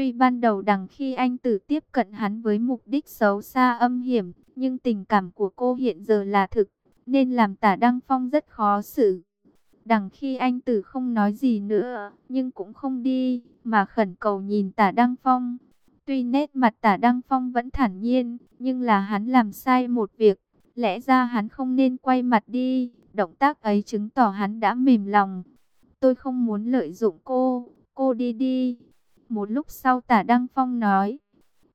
Tuy ban đầu đằng khi anh tử tiếp cận hắn với mục đích xấu xa âm hiểm, nhưng tình cảm của cô hiện giờ là thực, nên làm tả Đăng Phong rất khó xử. Đằng khi anh tử không nói gì nữa, nhưng cũng không đi, mà khẩn cầu nhìn tả Đăng Phong. Tuy nét mặt tả Đăng Phong vẫn thản nhiên, nhưng là hắn làm sai một việc. Lẽ ra hắn không nên quay mặt đi, động tác ấy chứng tỏ hắn đã mềm lòng. Tôi không muốn lợi dụng cô, cô đi đi. Một lúc sau tả Đăng Phong nói,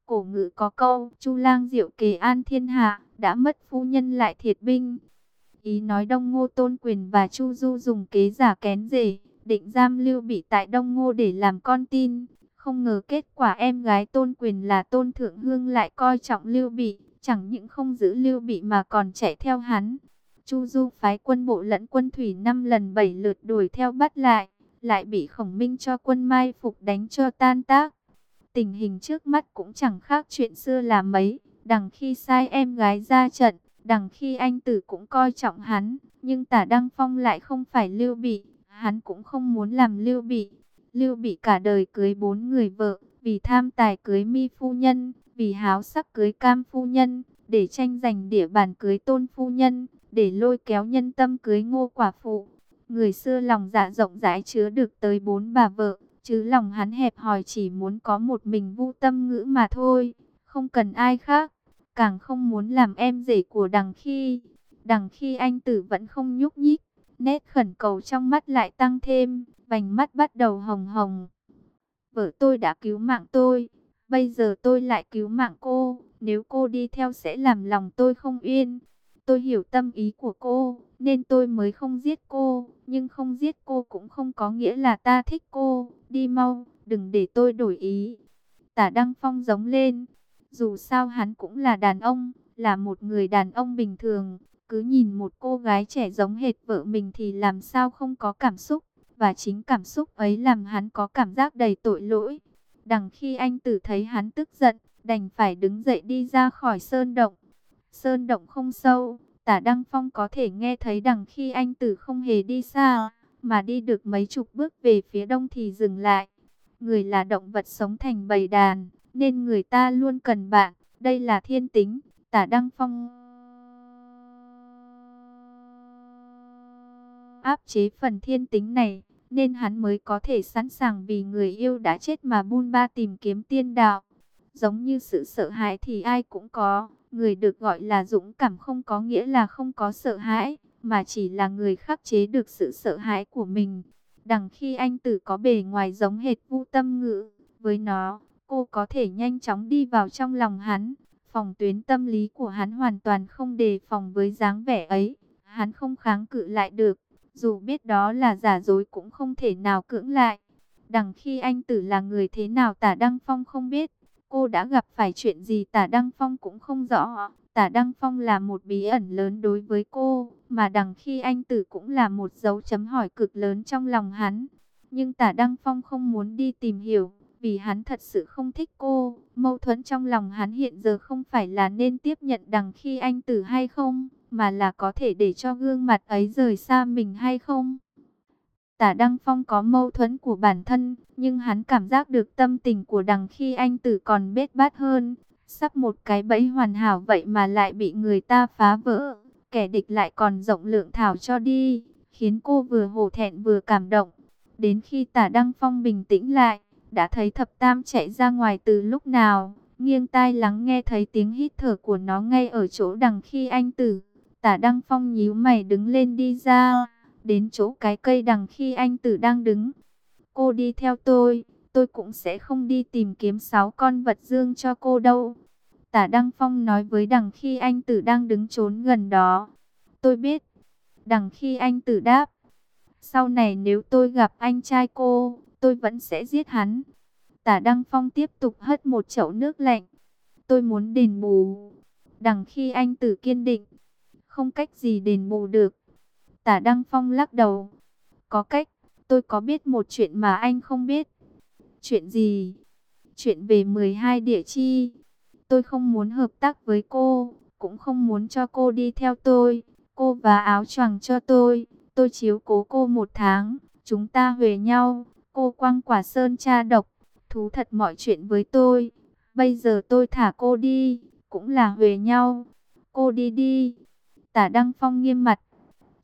cổ ngữ có câu, Chu lang diệu kề an thiên hạ, đã mất phu nhân lại thiệt binh. Ý nói Đông Ngô Tôn Quyền và Chu Du dùng kế giả kén rể, định giam Lưu Bị tại Đông Ngô để làm con tin. Không ngờ kết quả em gái Tôn Quyền là Tôn Thượng Hương lại coi trọng Lưu Bị, chẳng những không giữ Lưu Bị mà còn chạy theo hắn. Chu Du phái quân bộ lẫn quân thủy năm lần bảy lượt đuổi theo bắt lại, lại bị Khổng Minh cho quân mai phục đánh cho tan tác. Tình hình trước mắt cũng chẳng khác chuyện xưa là mấy, đằng khi sai em gái ra trận, đằng khi anh tử cũng coi trọng hắn, nhưng tả Đăng Phong lại không phải Lưu Bị, hắn cũng không muốn làm Lưu Bị. Lưu Bị cả đời cưới bốn người vợ, vì tham tài cưới mi phu nhân, vì háo sắc cưới cam phu nhân, để tranh giành địa bàn cưới tôn phu nhân, để lôi kéo nhân tâm cưới ngô quả phụ. Người xưa lòng dạ rộng rãi chứa được tới bốn bà vợ, chứ lòng hắn hẹp hòi chỉ muốn có một mình vu tâm ngữ mà thôi, không cần ai khác, càng không muốn làm em rể của đằng khi. Đằng khi anh tử vẫn không nhúc nhích, nét khẩn cầu trong mắt lại tăng thêm, vành mắt bắt đầu hồng hồng. Vợ tôi đã cứu mạng tôi, bây giờ tôi lại cứu mạng cô, nếu cô đi theo sẽ làm lòng tôi không yên. Tôi hiểu tâm ý của cô, nên tôi mới không giết cô, nhưng không giết cô cũng không có nghĩa là ta thích cô. Đi mau, đừng để tôi đổi ý. Tả Đăng Phong giống lên, dù sao hắn cũng là đàn ông, là một người đàn ông bình thường, cứ nhìn một cô gái trẻ giống hệt vợ mình thì làm sao không có cảm xúc, và chính cảm xúc ấy làm hắn có cảm giác đầy tội lỗi. Đằng khi anh tử thấy hắn tức giận, đành phải đứng dậy đi ra khỏi sơn động. Sơn động không sâu, tả Đăng Phong có thể nghe thấy đằng khi anh tử không hề đi xa, mà đi được mấy chục bước về phía đông thì dừng lại. Người là động vật sống thành bầy đàn, nên người ta luôn cần bạn, đây là thiên tính, tả Đăng Phong áp chế phần thiên tính này, nên hắn mới có thể sẵn sàng vì người yêu đã chết mà buôn ba tìm kiếm tiên đạo. Giống như sự sợ hãi thì ai cũng có, người được gọi là dũng cảm không có nghĩa là không có sợ hãi, mà chỉ là người khắc chế được sự sợ hãi của mình. Đằng khi anh tử có bề ngoài giống hệt vu tâm ngữ, với nó, cô có thể nhanh chóng đi vào trong lòng hắn. Phòng tuyến tâm lý của hắn hoàn toàn không đề phòng với dáng vẻ ấy, hắn không kháng cự lại được, dù biết đó là giả dối cũng không thể nào cưỡng lại. Đằng khi anh tử là người thế nào tả Đăng Phong không biết, cô đã gặp phải chuyện gì tả Đăng Phong cũng không rõ. Tả Đăng Phong là một bí ẩn lớn đối với cô, mà đằng khi anh tử cũng là một dấu chấm hỏi cực lớn trong lòng hắn. Nhưng tả Đăng Phong không muốn đi tìm hiểu, vì hắn thật sự không thích cô. Mâu thuẫn trong lòng hắn hiện giờ không phải là nên tiếp nhận đằng khi anh tử hay không, mà là có thể để cho gương mặt ấy rời xa mình hay không. Tả Đăng Phong có mâu thuẫn của bản thân, nhưng hắn cảm giác được tâm tình của đằng khi anh tử còn bết bát hơn. Sắp một cái bẫy hoàn hảo vậy mà lại bị người ta phá vỡ, kẻ địch lại còn rộng lượng thảo cho đi, khiến cô vừa hổ thẹn vừa cảm động. Đến khi tả Đăng Phong bình tĩnh lại, đã thấy thập tam chạy ra ngoài từ lúc nào, nghiêng tai lắng nghe thấy tiếng hít thở của nó ngay ở chỗ đằng khi anh tử. Tả Đăng Phong nhíu mày đứng lên đi ra, đến chỗ cái cây đằng khi anh tử đang đứng. Cô đi theo tôi, tôi cũng sẽ không đi tìm kiếm sáu con vật dương cho cô đâu. Tả Đăng Phong nói với đằng khi anh tử đang đứng trốn gần đó. Tôi biết. Đằng khi anh tử đáp. Sau này nếu tôi gặp anh trai cô, tôi vẫn sẽ giết hắn. Tả Đăng Phong tiếp tục hất một chậu nước lạnh. Tôi muốn đền bù. Đằng khi anh tử kiên định. Không cách gì đền bù được. Tả Đăng Phong lắc đầu. Có cách, tôi có biết một chuyện mà anh không biết. Chuyện gì? Chuyện về 12 địa chi. Tôi không muốn hợp tác với cô, cũng không muốn cho cô đi theo tôi. Cô và áo choàng cho tôi, tôi chiếu cố cô một tháng, chúng ta huề nhau. Cô quăng quả sơn cha độc, thú thật mọi chuyện với tôi. Bây giờ tôi thả cô đi, cũng là huề nhau. Cô đi đi. Tả Đăng Phong nghiêm mặt.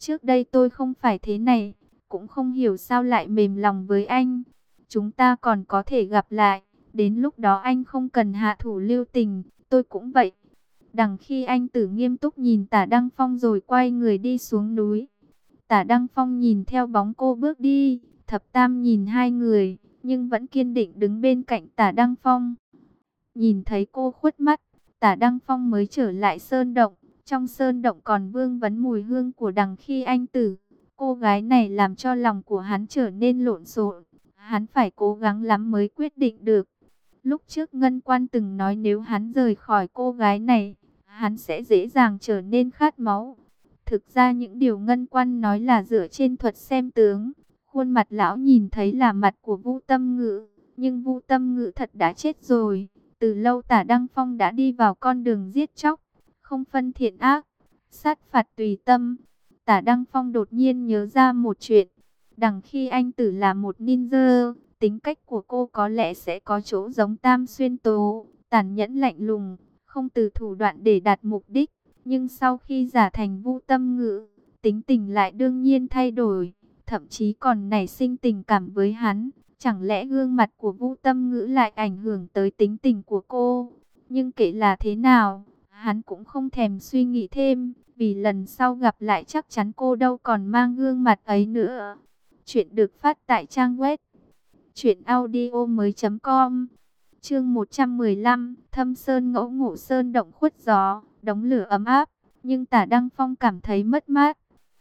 Trước đây tôi không phải thế này, cũng không hiểu sao lại mềm lòng với anh. Chúng ta còn có thể gặp lại, đến lúc đó anh không cần hạ thủ lưu tình, tôi cũng vậy. Đằng khi anh tử nghiêm túc nhìn tả Đăng Phong rồi quay người đi xuống núi. Tả Đăng Phong nhìn theo bóng cô bước đi, thập tam nhìn hai người, nhưng vẫn kiên định đứng bên cạnh tả Đăng Phong. Nhìn thấy cô khuất mắt, tả Đăng Phong mới trở lại sơn động. Trong sơn động còn vương vấn mùi hương của đằng khi anh tử. Cô gái này làm cho lòng của hắn trở nên lộn xộn. Hắn phải cố gắng lắm mới quyết định được. Lúc trước Ngân Quan từng nói nếu hắn rời khỏi cô gái này, hắn sẽ dễ dàng trở nên khát máu. Thực ra những điều Ngân Quan nói là dựa trên thuật xem tướng. Khuôn mặt lão nhìn thấy là mặt của vũ Tâm Ngữ, nhưng vũ Tâm Ngữ thật đã chết rồi. Từ lâu Tả Đăng Phong đã đi vào con đường giết chóc, không phân thiện ác, sát phạt tùy tâm. Tả Đăng Phong đột nhiên nhớ ra một chuyện. Đằng khi anh tử là một ninja, tính cách của cô có lẽ sẽ có chỗ giống Tam Xuyên Tố, tàn nhẫn lạnh lùng, không từ thủ đoạn để đạt mục đích. Nhưng sau khi giả thành vu tâm ngữ, tính tình lại đương nhiên thay đổi, thậm chí còn nảy sinh tình cảm với hắn. Chẳng lẽ gương mặt của vu tâm ngữ lại ảnh hưởng tới tính tình của cô? Nhưng kể là thế nào, hắn cũng không thèm suy nghĩ thêm, vì lần sau gặp lại chắc chắn cô đâu còn mang gương mặt ấy nữa. Chuyện được phát tại trang web truyệnaudiomoi.com. Chương 115, Thâm Sơn Ngẫu ngủ Sơn động khuất gió, đóng lửa ấm áp, nhưng Tả Đăng Phong cảm thấy mất mát.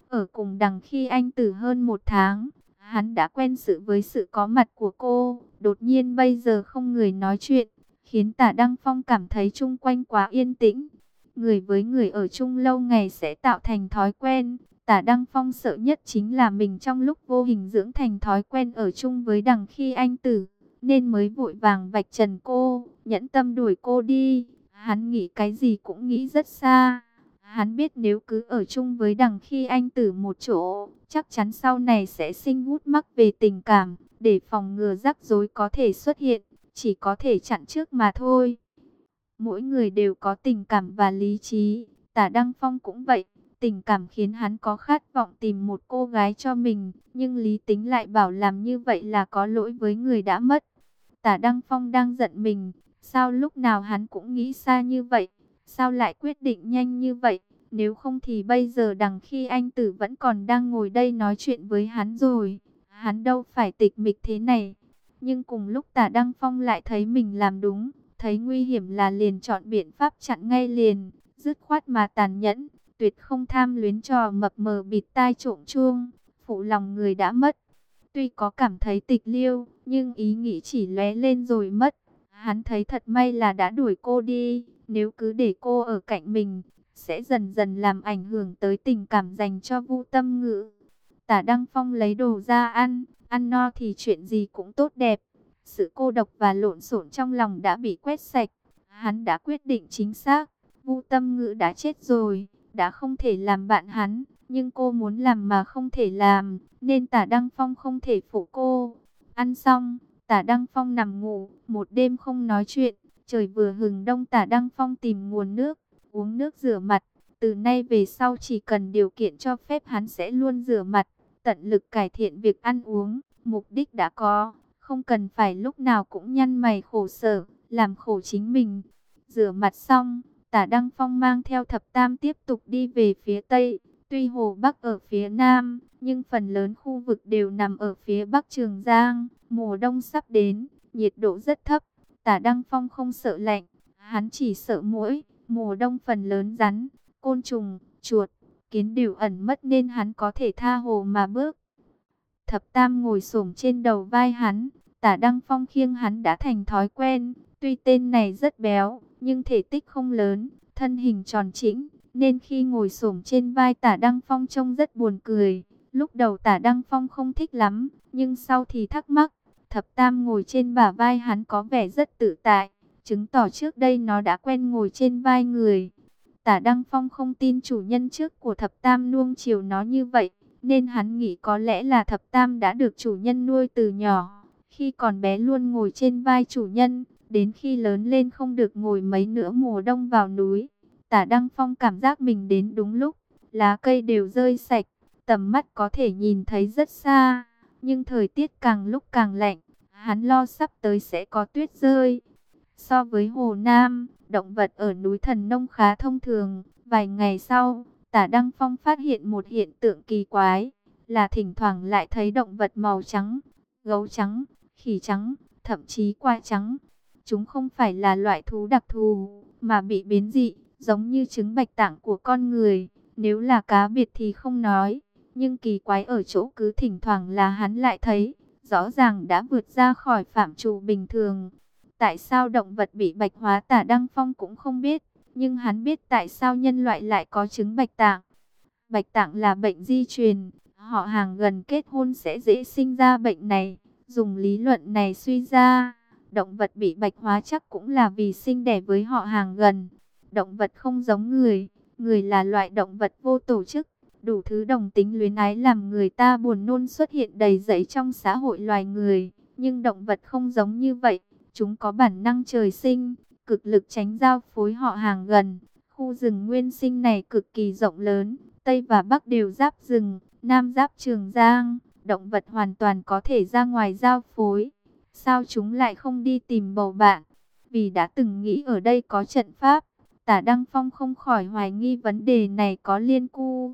Ở cùng đằng khi anh từ hơn một tháng, hắn đã quen sự với sự có mặt của cô, đột nhiên bây giờ không người nói chuyện, khiến Tả Đăng Phong cảm thấy chung quanh quá yên tĩnh. Người với người ở chung lâu ngày sẽ tạo thành thói quen. Tả Đăng Phong sợ nhất chính là mình trong lúc vô hình dưỡng thành thói quen ở chung với đằng khi anh tử, nên mới vội vàng vạch trần cô, nhẫn tâm đuổi cô đi. Hắn nghĩ cái gì cũng nghĩ rất xa. Hắn biết nếu cứ ở chung với đằng khi anh tử một chỗ, chắc chắn sau này sẽ sinh hút mắc về tình cảm, để phòng ngừa rắc rối có thể xuất hiện chỉ có thể chặn trước mà thôi. Mỗi người đều có tình cảm và lý trí, tả Đăng Phong cũng vậy. Tình cảm khiến hắn có khát vọng tìm một cô gái cho mình, nhưng lý tính lại bảo làm như vậy là có lỗi với người đã mất. Tả Đăng Phong đang giận mình, sao lúc nào hắn cũng nghĩ xa như vậy, sao lại quyết định nhanh như vậy, nếu không thì bây giờ đằng khi anh Tử vẫn còn đang ngồi đây nói chuyện với hắn rồi, hắn đâu phải tịch mịch thế này. Nhưng cùng lúc tả Đăng Phong lại thấy mình làm đúng, thấy nguy hiểm là liền chọn biện pháp chặn ngay liền, dứt khoát mà tàn nhẫn, tuyệt không tham luyến trò mập mờ bịt tai trộm chuông, phụ lòng người đã mất. Tuy có cảm thấy tịch liêu, nhưng ý nghĩ chỉ lóe lên rồi mất. Hắn thấy thật may là đã đuổi cô đi, nếu cứ để cô ở cạnh mình, sẽ dần dần làm ảnh hưởng tới tình cảm dành cho Vu Tâm Ngữ. Tả Đăng Phong lấy đồ ra ăn, Ăn no thì chuyện gì cũng tốt đẹp. Sự cô độc và lộn xộn trong lòng đã bị quét sạch. Hắn đã quyết định chính xác. Vu tâm ngữ đã chết rồi, đã không thể làm bạn hắn. Nhưng cô muốn làm mà không thể làm, nên tả Đăng Phong không thể phụ cô. Ăn xong, tả Đăng Phong nằm ngủ, một đêm không nói chuyện. Trời vừa hừng đông tả Đăng Phong tìm nguồn nước, uống nước rửa mặt. Từ nay về sau chỉ cần điều kiện cho phép hắn sẽ luôn rửa mặt tận lực cải thiện việc ăn uống, mục đích đã có, không cần phải lúc nào cũng nhăn mày khổ sở, làm khổ chính mình. Rửa mặt xong, tả Đăng Phong mang theo thập tam tiếp tục đi về phía Tây, tuy Hồ Bắc ở phía Nam, nhưng phần lớn khu vực đều nằm ở phía Bắc Trường Giang, mùa đông sắp đến, nhiệt độ rất thấp, tả Đăng Phong không sợ lạnh, hắn chỉ sợ mũi, mùa đông phần lớn rắn, côn trùng, chuột, kiến đều ẩn mất nên hắn có thể tha hồ mà bước. Thập Tam ngồi xổm trên đầu vai hắn, tả Đăng Phong khiêng hắn đã thành thói quen, tuy tên này rất béo, nhưng thể tích không lớn, thân hình tròn chỉnh, nên khi ngồi xổm trên vai tả Đăng Phong trông rất buồn cười. Lúc đầu tả Đăng Phong không thích lắm, nhưng sau thì thắc mắc, thập tam ngồi trên bả vai hắn có vẻ rất tự tại, chứng tỏ trước đây nó đã quen ngồi trên vai người. Tả Đăng Phong không tin chủ nhân trước của thập tam nuông chiều nó như vậy, nên hắn nghĩ có lẽ là thập tam đã được chủ nhân nuôi từ nhỏ. Khi còn bé luôn ngồi trên vai chủ nhân, đến khi lớn lên không được ngồi mấy nữa mùa đông vào núi. Tả Đăng Phong cảm giác mình đến đúng lúc, lá cây đều rơi sạch, tầm mắt có thể nhìn thấy rất xa, nhưng thời tiết càng lúc càng lạnh, hắn lo sắp tới sẽ có tuyết rơi. So với Hồ Nam, động vật ở núi Thần Nông khá thông thường, vài ngày sau, Tả Đăng Phong phát hiện một hiện tượng kỳ quái, là thỉnh thoảng lại thấy động vật màu trắng, gấu trắng, khỉ trắng, thậm chí qua trắng. Chúng không phải là loại thú đặc thù, mà bị biến dị, giống như trứng bạch tạng của con người. Nếu là cá biệt thì không nói, nhưng kỳ quái ở chỗ cứ thỉnh thoảng là hắn lại thấy, rõ ràng đã vượt ra khỏi phạm trù bình thường. Tại sao động vật bị bạch hóa tả Đăng Phong cũng không biết, nhưng hắn biết tại sao nhân loại lại có chứng bạch tạng. Bạch tạng là bệnh di truyền, họ hàng gần kết hôn sẽ dễ sinh ra bệnh này. Dùng lý luận này suy ra, động vật bị bạch hóa chắc cũng là vì sinh đẻ với họ hàng gần. Động vật không giống người, người là loại động vật vô tổ chức, đủ thứ đồng tính luyến ái làm người ta buồn nôn xuất hiện đầy dẫy trong xã hội loài người. Nhưng động vật không giống như vậy, chúng có bản năng trời sinh, cực lực tránh giao phối họ hàng gần. Khu rừng nguyên sinh này cực kỳ rộng lớn, Tây và Bắc đều giáp rừng, Nam giáp Trường Giang, động vật hoàn toàn có thể ra ngoài giao phối. Sao chúng lại không đi tìm bầu bạn? Vì đã từng nghĩ ở đây có trận pháp, tả Đăng Phong không khỏi hoài nghi vấn đề này có liên cu.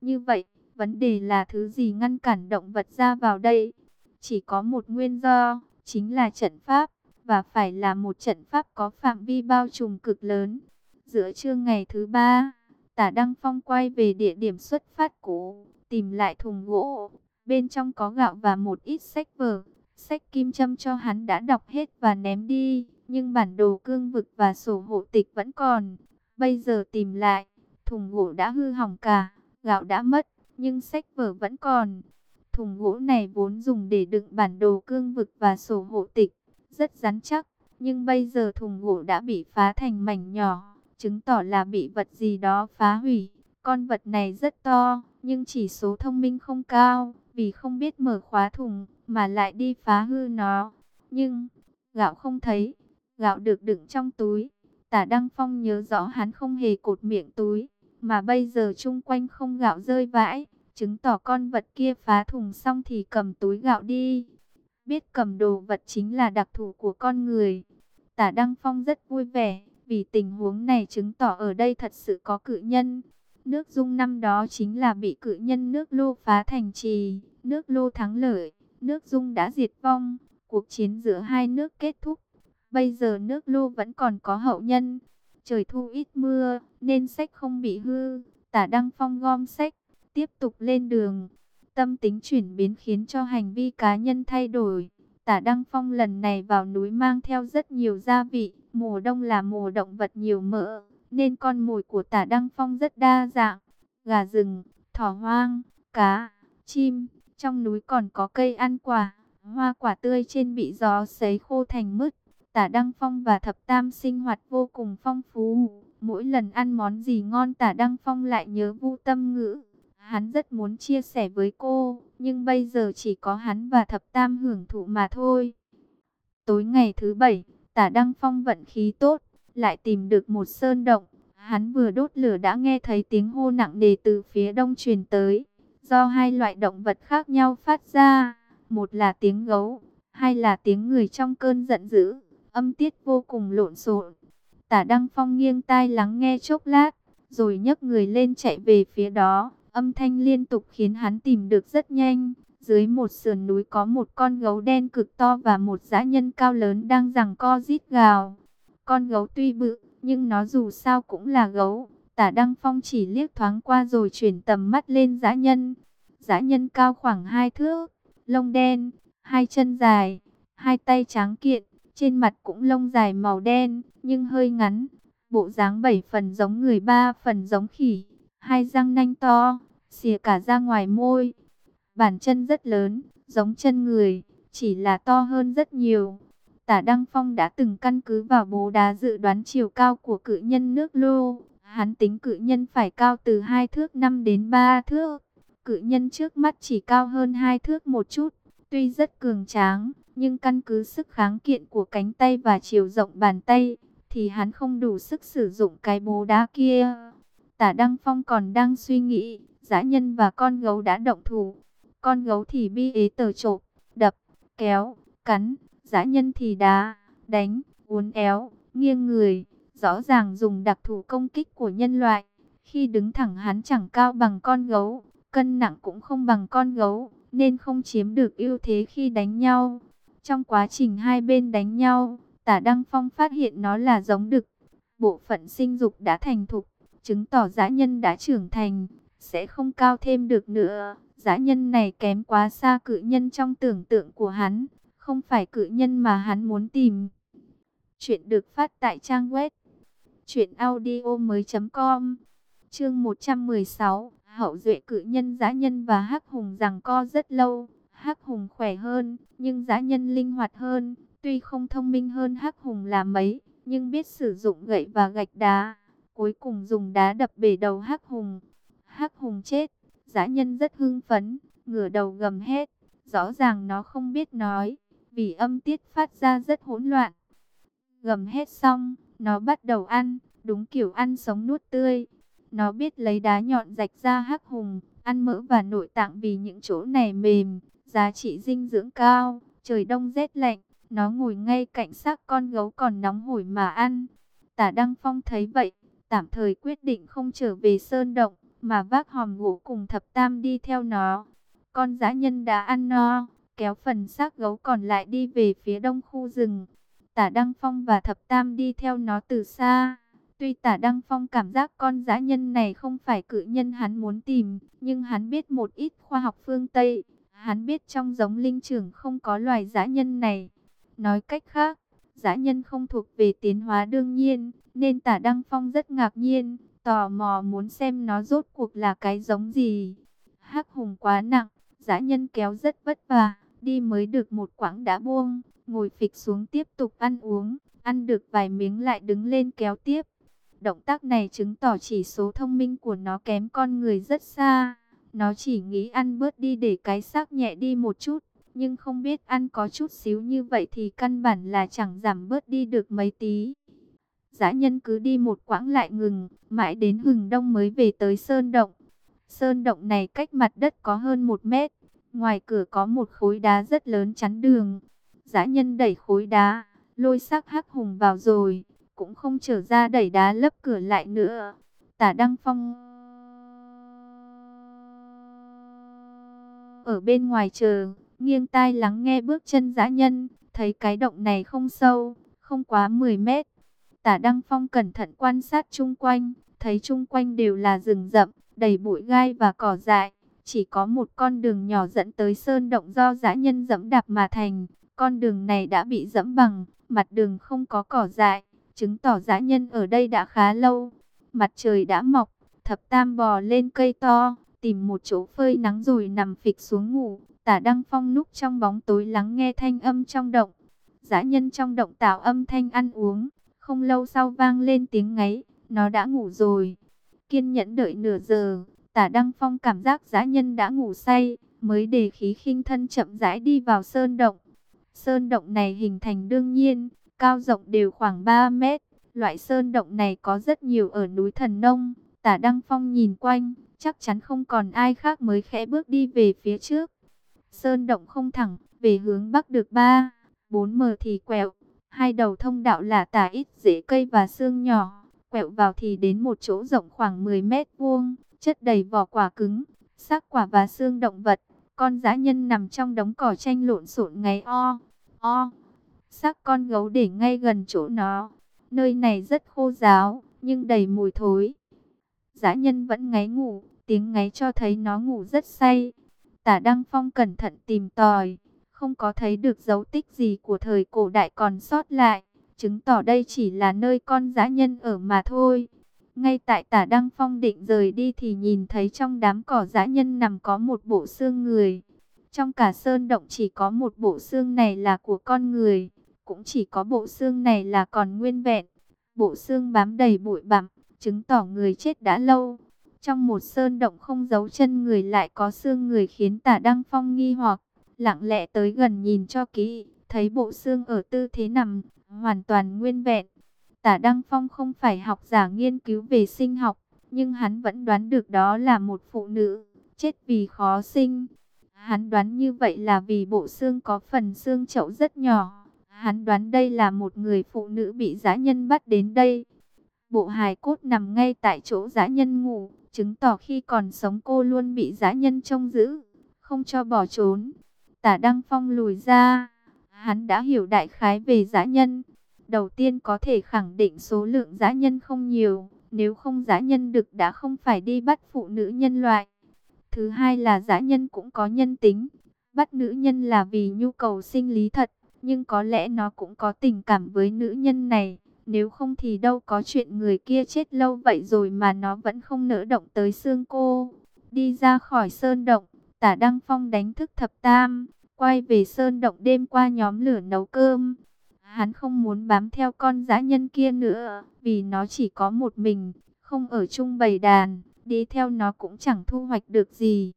Như vậy, vấn đề là thứ gì ngăn cản động vật ra vào đây? Chỉ có một nguyên do, chính là trận pháp, và phải là một trận pháp có phạm vi bao trùm cực lớn. Giữa trưa ngày thứ ba, tả Đăng Phong quay về địa điểm xuất phát cũ, tìm lại thùng gỗ. Bên trong có gạo và một ít sách vở. Sách kim châm cho hắn đã đọc hết và ném đi. Nhưng bản đồ cương vực và sổ hộ tịch vẫn còn. Bây giờ tìm lại, thùng gỗ đã hư hỏng cả. Gạo đã mất, nhưng sách vở vẫn còn. Thùng gỗ này vốn dùng để đựng bản đồ cương vực và sổ hộ tịch. Rất rắn chắc. Nhưng bây giờ thùng gỗ đã bị phá thành mảnh nhỏ. Chứng tỏ là bị vật gì đó phá hủy. Con vật này rất to, nhưng chỉ số thông minh không cao, vì không biết mở khóa thùng, mà lại đi phá hư nó. Nhưng, gạo không thấy, gạo được đựng trong túi. Tả Đăng Phong nhớ rõ hắn không hề cột miệng túi, mà bây giờ chung quanh không gạo rơi vãi, chứng tỏ con vật kia phá thùng xong thì cầm túi gạo đi. Biết cầm đồ vật chính là đặc thù của con người. Tả Đăng Phong rất vui vẻ, vì tình huống này chứng tỏ ở đây thật sự có cự nhân. Nước dung năm đó chính là bị cự nhân nước lô phá thành trì, nước lô thắng lợi, nước dung đã diệt vong, cuộc chiến giữa hai nước kết thúc. Bây giờ nước lô vẫn còn có hậu nhân, trời thu ít mưa nên sách không bị hư, tả đăng phong gom sách, tiếp tục lên đường. Tâm tính chuyển biến khiến cho hành vi cá nhân thay đổi. Tả Đăng Phong lần này vào núi mang theo rất nhiều gia vị, mùa đông là mùa động vật nhiều mỡ, nên con mồi của tả Đăng Phong rất đa dạng. Gà rừng, thỏ hoang, cá, chim, trong núi còn có cây ăn quả, hoa quả tươi trên bị gió sấy khô thành mứt. Tả Đăng Phong và Thập Tam sinh hoạt vô cùng phong phú. Mỗi lần ăn món gì ngon Tả Đăng Phong lại nhớ vu tâm ngữ. Hắn rất muốn chia sẻ với cô, nhưng bây giờ chỉ có hắn và Thập Tam hưởng thụ mà thôi. Tối ngày thứ bảy, Tả Đăng Phong vận khí tốt, lại tìm được một sơn động. Hắn vừa đốt lửa đã nghe thấy tiếng hô nặng nề từ phía đông truyền tới. Do hai loại động vật khác nhau phát ra. Một là tiếng gấu, hai là tiếng người trong cơn giận dữ. Âm tiết vô cùng lộn xộn. Tả Đăng Phong nghiêng tai lắng nghe chốc lát, rồi nhấc người lên chạy về phía đó. Âm thanh liên tục khiến hắn tìm được rất nhanh. Dưới một sườn núi có một con gấu đen cực to và một dã nhân cao lớn đang giằng co rít gào. Con gấu tuy bự, nhưng nó dù sao cũng là gấu. Tả Đăng Phong chỉ liếc thoáng qua rồi chuyển tầm mắt lên dã nhân. Dã nhân cao khoảng hai thước, lông đen, hai chân dài, hai tay trắng kiện, trên mặt cũng lông dài màu đen, nhưng hơi ngắn. Bộ dáng bảy phần giống người ba phần giống khỉ, hai răng nanh to, xìa cả ra ngoài môi. Bàn chân rất lớn, giống chân người, chỉ là to hơn rất nhiều. Tả Đăng Phong đã từng căn cứ vào bố đá dự đoán chiều cao của cự nhân nước lô. Hắn tính cự nhân phải cao từ 2 thước 5 đến 3 thước. Cự nhân trước mắt chỉ cao hơn 2 thước một chút. Tuy rất cường tráng, nhưng căn cứ sức kháng kiện của cánh tay và chiều rộng bàn tay, thì hắn không đủ sức sử dụng cái bố đá kia. Tả Đăng Phong còn đang suy nghĩ, dã nhân và con gấu đã động thủ. Con gấu thì bi ế tờ trộm, đập, kéo, cắn, dã nhân thì đá, đánh, uốn éo, nghiêng người, rõ ràng dùng đặc thù công kích của nhân loại. Khi đứng thẳng hắn chẳng cao bằng con gấu, cân nặng cũng không bằng con gấu, nên không chiếm được ưu thế khi đánh nhau. Trong quá trình hai bên đánh nhau, tả Đăng Phong phát hiện nó là giống đực. Bộ phận sinh dục đã thành thục, chứng tỏ dã nhân đã trưởng thành, sẽ không cao thêm được nữa. Giá nhân này kém quá xa cự nhân trong tưởng tượng của hắn, không phải cự nhân mà hắn muốn tìm. Chuyện được phát tại trang web truyệnaudiomoi.com. Chương 116, hậu duệ cự nhân Giá nhân và Hắc Hùng rằng co rất lâu. Hắc Hùng khỏe hơn, nhưng Giá nhân linh hoạt hơn, tuy không thông minh hơn Hắc Hùng là mấy, nhưng biết sử dụng gậy và gạch đá. Cuối cùng dùng đá đập bể đầu Hắc Hùng. Hắc Hùng chết, dã nhân rất hưng phấn, ngửa đầu gầm hét, rõ ràng nó không biết nói, vì âm tiết phát ra rất hỗn loạn. Gầm hét xong, nó bắt đầu ăn, đúng kiểu ăn sống nuốt tươi. Nó biết lấy đá nhọn rạch ra hắc hùng, ăn mỡ và nội tạng vì những chỗ này mềm, giá trị dinh dưỡng cao. Trời đông rét lạnh, nó ngồi ngay cạnh xác con gấu còn nóng hổi mà ăn. Tả Đăng Phong thấy vậy, tạm thời quyết định không trở về sơn động, mà vác hòm gỗ cùng thập tam đi theo nó. Con dã nhân đã ăn no, kéo phần xác gấu còn lại đi về phía đông khu rừng. Tả Đăng Phong và Thập Tam đi theo nó từ xa. Tuy Tả Đăng Phong cảm giác con dã nhân này không phải cự nhân hắn muốn tìm, nhưng hắn biết một ít khoa học phương Tây. Hắn biết trong giống linh trưởng không có loài dã nhân này. Nói cách khác, dã nhân không thuộc về tiến hóa đương nhiên, nên Tả Đăng Phong rất ngạc nhiên, tò mò muốn xem nó rốt cuộc là cái giống gì. Hắc hùng quá nặng, dã nhân kéo rất vất vả, đi mới được một quãng đã buông ngồi phịch xuống tiếp tục ăn uống, ăn được vài miếng lại đứng lên kéo tiếp. Động tác này chứng tỏ chỉ số thông minh của nó kém con người rất xa. Nó chỉ nghĩ ăn bớt đi để cái xác nhẹ đi một chút, nhưng không biết ăn có chút xíu như vậy thì căn bản là chẳng giảm bớt đi được mấy tí. Dã nhân cứ đi một quãng lại ngừng, mãi đến hừng đông mới về tới sơn động. Sơn động này cách mặt đất có hơn một mét, ngoài cửa có một khối đá rất lớn chắn đường. Dã nhân đẩy khối đá, lôi xác hắc hùng vào rồi, cũng không trở ra đẩy đá lấp cửa lại nữa. Tả Đăng Phong ở bên ngoài chờ, nghiêng tai lắng nghe bước chân dã nhân, thấy cái động này không sâu, không quá 10 mét. Tả Đăng Phong cẩn thận quan sát chung quanh, thấy chung quanh đều là rừng rậm, đầy bụi gai và cỏ dại. Chỉ có một con đường nhỏ dẫn tới sơn động do dã nhân dẫm đạp mà thành, con đường này đã bị dẫm bằng, mặt đường không có cỏ dại, chứng tỏ dã nhân ở đây đã khá lâu. Mặt trời đã mọc, thập tam bò lên cây to, tìm một chỗ phơi nắng rồi nằm phịch xuống ngủ. Tả Đăng Phong núp trong bóng tối lắng nghe thanh âm trong động. Dã nhân trong động tạo âm thanh ăn uống, không lâu sau vang lên tiếng ngáy, nó đã ngủ rồi. Kiên nhẫn đợi nửa giờ, Tả Đăng Phong cảm giác giã nhân đã ngủ say, mới để khí khinh thân chậm rãi đi vào sơn động. Sơn động này hình thành đương nhiên, cao rộng đều khoảng 3 mét. Loại sơn động này có rất nhiều ở núi Thần Nông. Tả Đăng Phong nhìn quanh, chắc chắn không còn ai khác mới khẽ bước đi về phía trước. Sơn động không thẳng, về hướng bắc được 3, 4 mờ thì quẹo. Hai đầu thông đạo là tả ít rễ cây và xương nhỏ. Quẹo vào thì đến một chỗ rộng khoảng 10 mét vuông, chất đầy vỏ quả cứng, xác quả và xương động vật. Con dã nhân nằm trong đống cỏ tranh lộn xộn ngáy o, o. Xác con gấu để ngay gần chỗ nó. Nơi này rất khô ráo, nhưng đầy mùi thối. Dã nhân vẫn ngáy ngủ, tiếng ngáy cho thấy nó ngủ rất say. Tả Đăng Phong cẩn thận tìm tòi, không có thấy được dấu tích gì của thời cổ đại còn sót lại, chứng tỏ đây chỉ là nơi con dã nhân ở mà thôi. Ngay tại tả Đăng Phong định rời đi thì nhìn thấy trong đám cỏ dã nhân nằm có một bộ xương người. Trong cả sơn động chỉ có một bộ xương này là của con người, cũng chỉ có bộ xương này là còn nguyên vẹn. Bộ xương bám đầy bụi bặm, chứng tỏ người chết đã lâu. Trong một sơn động không giấu chân người lại có xương người khiến tả Đăng Phong nghi hoặc, lặng lẽ tới gần nhìn cho kỹ, thấy bộ xương ở tư thế nằm, hoàn toàn nguyên vẹn. Tả Đăng Phong không phải học giả nghiên cứu về sinh học, nhưng hắn vẫn đoán được đó là một phụ nữ, chết vì khó sinh. Hắn đoán như vậy là vì bộ xương có phần xương chậu rất nhỏ. Hắn đoán đây là một người phụ nữ bị dã nhân bắt đến đây. Bộ hài cốt nằm ngay tại chỗ dã nhân ngủ, chứng tỏ khi còn sống cô luôn bị dã nhân trông giữ, không cho bỏ trốn. Tả Đăng Phong lùi ra, hắn đã hiểu đại khái về dã nhân. Đầu tiên có thể khẳng định số lượng dã nhân không nhiều, nếu không dã nhân được đã không phải đi bắt phụ nữ nhân loại. Thứ hai là dã nhân cũng có nhân tính, bắt nữ nhân là vì nhu cầu sinh lý thật, nhưng có lẽ nó cũng có tình cảm với nữ nhân này. Nếu không thì đâu có chuyện người kia chết lâu vậy rồi mà nó vẫn không nỡ động tới xương cô. Đi ra khỏi sơn động, tả Đăng Phong đánh thức thập tam, quay về sơn động đêm qua nhóm lửa nấu cơm. Hắn không muốn bám theo con dã nhân kia nữa, vì nó chỉ có một mình, không ở chung bầy đàn, đi theo nó cũng chẳng thu hoạch được gì.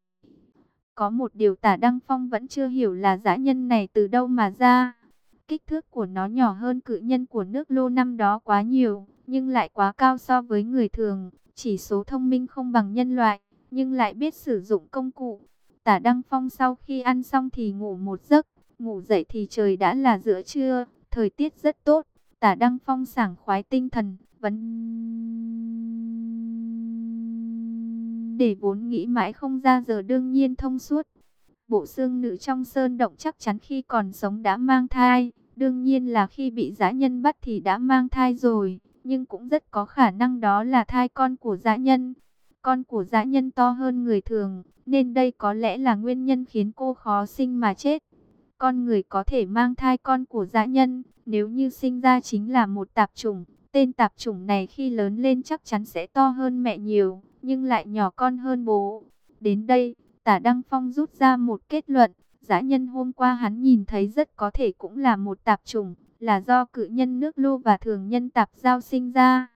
Có một điều tả Đăng Phong vẫn chưa hiểu là dã nhân này từ đâu mà ra. Kích thước của nó nhỏ hơn cự nhân của nước lô năm đó quá nhiều, nhưng lại quá cao so với người thường. Chỉ số thông minh không bằng nhân loại, nhưng lại biết sử dụng công cụ. Tả Đăng Phong sau khi ăn xong thì ngủ một giấc, ngủ dậy thì trời đã là giữa trưa, thời tiết rất tốt. Tả Đăng Phong sảng khoái tinh thần, vấn để vốn nghĩ mãi không ra giờ đương nhiên thông suốt. Bộ xương nữ trong sơn động chắc chắn khi còn sống đã mang thai, đương nhiên là khi bị dã nhân bắt thì đã mang thai rồi, nhưng cũng rất có khả năng đó là thai con của dã nhân. Con của dã nhân to hơn người thường, nên đây có lẽ là nguyên nhân khiến cô khó sinh mà chết. Con người có thể mang thai con của dã nhân, nếu như sinh ra chính là một tạp chủng. Tên tạp chủng này khi lớn lên chắc chắn sẽ to hơn mẹ nhiều, nhưng lại nhỏ con hơn bố. Đến đây, tả Đăng Phong rút ra một kết luận, dã nhân hôm qua hắn nhìn thấy rất có thể cũng là một tạp chủng, là do cự nhân nước lô và thường nhân tạp giao sinh ra.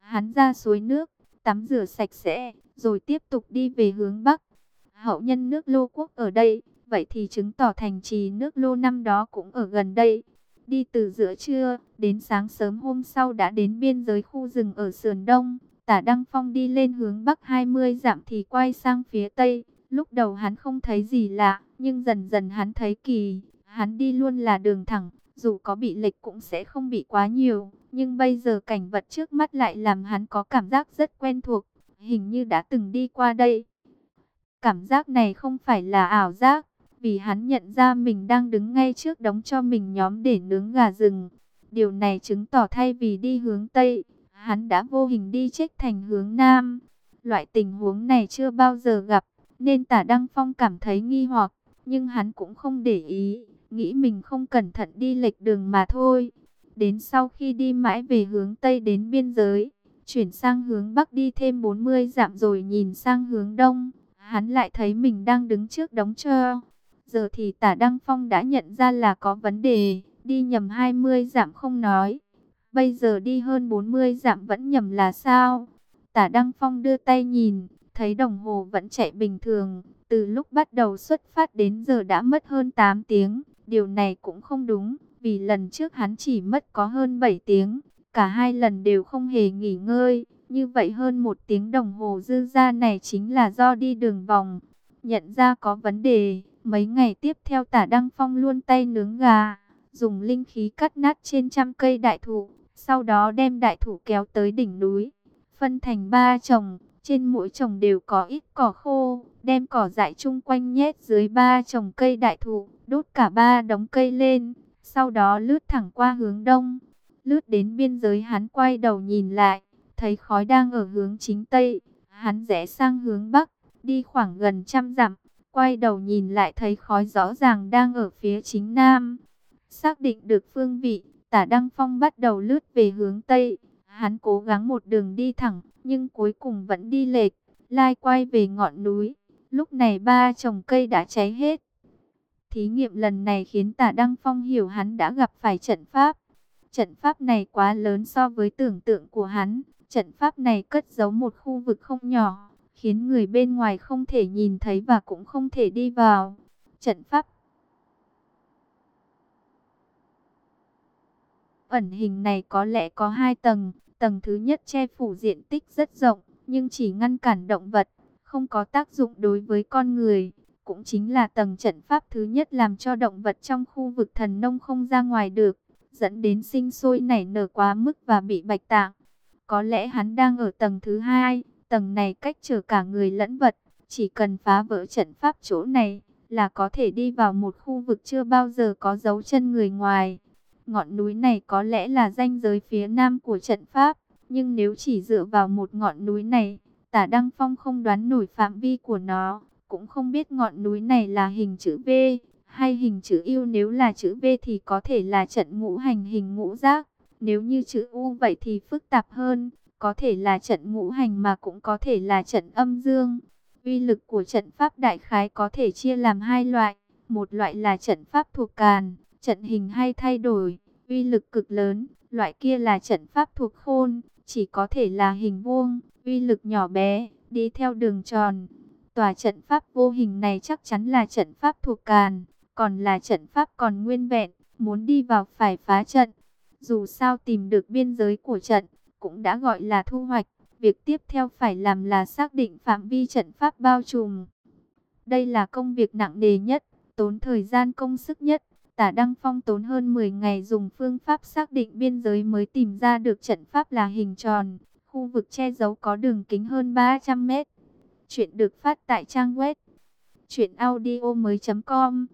Hắn ra suối nước, tắm rửa sạch sẽ, rồi tiếp tục đi về hướng Bắc. Hậu nhân nước lô quốc ở đây, vậy thì chứng tỏ thành trì nước lô năm đó cũng ở gần đây. Đi từ giữa trưa, đến sáng sớm hôm sau đã đến biên giới khu rừng ở sườn đông. Tả Đăng Phong đi lên hướng Bắc 20 dặm thì quay sang phía Tây. Lúc đầu hắn không thấy gì lạ, nhưng dần dần hắn thấy kỳ. Hắn đi luôn là đường thẳng, dù có bị lệch cũng sẽ không bị quá nhiều. Nhưng bây giờ cảnh vật trước mắt lại làm hắn có cảm giác rất quen thuộc, hình như đã từng đi qua đây. Cảm giác này không phải là ảo giác, vì hắn nhận ra mình đang đứng ngay trước đống cho mình nhóm để nướng gà rừng. Điều này chứng tỏ thay vì đi hướng Tây, hắn đã vô hình đi chết thành hướng Nam. Loại tình huống này chưa bao giờ gặp, nên tả Đăng Phong cảm thấy nghi hoặc, nhưng hắn cũng không để ý, nghĩ mình không cẩn thận đi lệch đường mà thôi. Đến sau khi đi mãi về hướng Tây đến biên giới, chuyển sang hướng Bắc đi thêm 40 dặm rồi nhìn sang hướng Đông, hắn lại thấy mình đang đứng trước đóng trơ. Giờ thì tả Đăng Phong đã nhận ra là có vấn đề, đi nhầm 20 dặm không nói. Bây giờ đi hơn 40 dặm vẫn nhầm là sao? Tả Đăng Phong đưa tay nhìn, thấy đồng hồ vẫn chạy bình thường. Từ lúc bắt đầu xuất phát đến giờ đã mất hơn 8 tiếng. Điều này cũng không đúng, vì lần trước hắn chỉ mất có hơn 7 tiếng. Cả hai lần đều không hề nghỉ ngơi. Như vậy hơn một tiếng đồng hồ dư ra này chính là do đi đường vòng. Nhận ra có vấn đề, mấy ngày tiếp theo tả Đăng Phong luôn tay nướng gà, dùng linh khí cắt nát trên trăm cây đại thụ, sau đó đem đại thụ kéo tới đỉnh núi, phân thành ba chồng, trên mỗi chồng đều có ít cỏ khô, đem cỏ dại chung quanh nhét dưới ba chồng cây đại thụ, đốt cả ba đống cây lên, sau đó lướt thẳng qua hướng đông, lướt đến biên giới hắn quay đầu nhìn lại, thấy khói đang ở hướng chính tây, hắn rẽ sang hướng bắc, đi khoảng gần trăm dặm, quay đầu nhìn lại thấy khói rõ ràng đang ở phía chính nam. Xác định được phương vị, tả Đăng Phong bắt đầu lướt về hướng Tây. Hắn cố gắng một đường đi thẳng, nhưng cuối cùng vẫn đi lệch, lai quay về ngọn núi. Lúc này ba chồng cây đã cháy hết. Thí nghiệm lần này khiến tả Đăng Phong hiểu hắn đã gặp phải trận pháp. Trận pháp này quá lớn so với tưởng tượng của hắn. Trận pháp này cất giấu một khu vực không nhỏ, khiến người bên ngoài không thể nhìn thấy và cũng không thể đi vào. Trận pháp ẩn hình này có lẽ có hai tầng. Tầng thứ nhất che phủ diện tích rất rộng, nhưng chỉ ngăn cản động vật, không có tác dụng đối với con người. Cũng chính là tầng trận pháp thứ nhất làm cho động vật trong khu vực thần nông không ra ngoài được, dẫn đến sinh sôi nảy nở quá mức và bị bạch tạng. Có lẽ hắn đang ở tầng thứ hai, tầng này cách trở cả người lẫn vật, chỉ cần phá vỡ trận pháp chỗ này là có thể đi vào một khu vực chưa bao giờ có dấu chân người ngoài. Ngọn núi này có lẽ là ranh giới phía nam của trận pháp, nhưng nếu chỉ dựa vào một ngọn núi này, tả Đăng Phong không đoán nổi phạm vi của nó, cũng không biết ngọn núi này là hình chữ V hay hình chữ U nếu là chữ V thì có thể là trận ngũ hành hình ngũ giác, nếu như chữ U vậy thì phức tạp hơn, có thể là trận ngũ hành mà cũng có thể là trận âm dương. Uy lực của trận pháp đại khái có thể chia làm hai loại, một loại là trận pháp thuộc càn, trận hình hay thay đổi, uy lực cực lớn, loại kia là trận pháp thuộc khôn, chỉ có thể là hình vuông, uy lực nhỏ bé, đi theo đường tròn. Tòa trận pháp vô hình này chắc chắn là trận pháp thuộc càn, còn là trận pháp còn nguyên vẹn, muốn đi vào phải phá trận. Dù sao tìm được biên giới của trận, cũng đã gọi là thu hoạch. Việc tiếp theo phải làm là xác định phạm vi trận pháp bao trùm. Đây là công việc nặng nề nhất, tốn thời gian công sức nhất. Tả Đăng Phong tốn hơn 10 ngày dùng phương pháp xác định biên giới mới tìm ra được trận pháp là hình tròn. Khu vực che giấu có đường kính hơn 300 mét. Chuyện được phát tại trang web truyệnaudiomoi.com.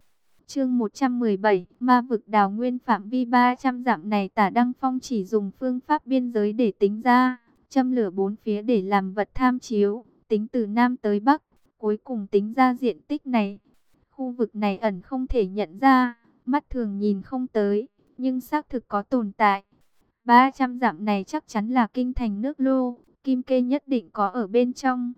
Chương 117, Ma vực đào nguyên phạm vi 300 dặm này Tả Đăng Phong chỉ dùng phương pháp biên giới để tính ra, châm lửa bốn phía để làm vật tham chiếu, tính từ nam tới bắc, cuối cùng tính ra diện tích này. Khu vực này ẩn không thể nhận ra, mắt thường nhìn không tới, nhưng xác thực có tồn tại. 300 dặm này chắc chắn là kinh thành nước lô, kim kê nhất định có ở bên trong.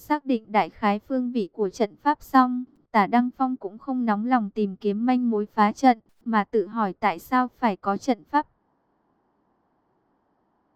Xác định đại khái phương vị của trận pháp xong, tả Đăng Phong cũng không nóng lòng tìm kiếm manh mối phá trận, mà tự hỏi tại sao phải có trận pháp.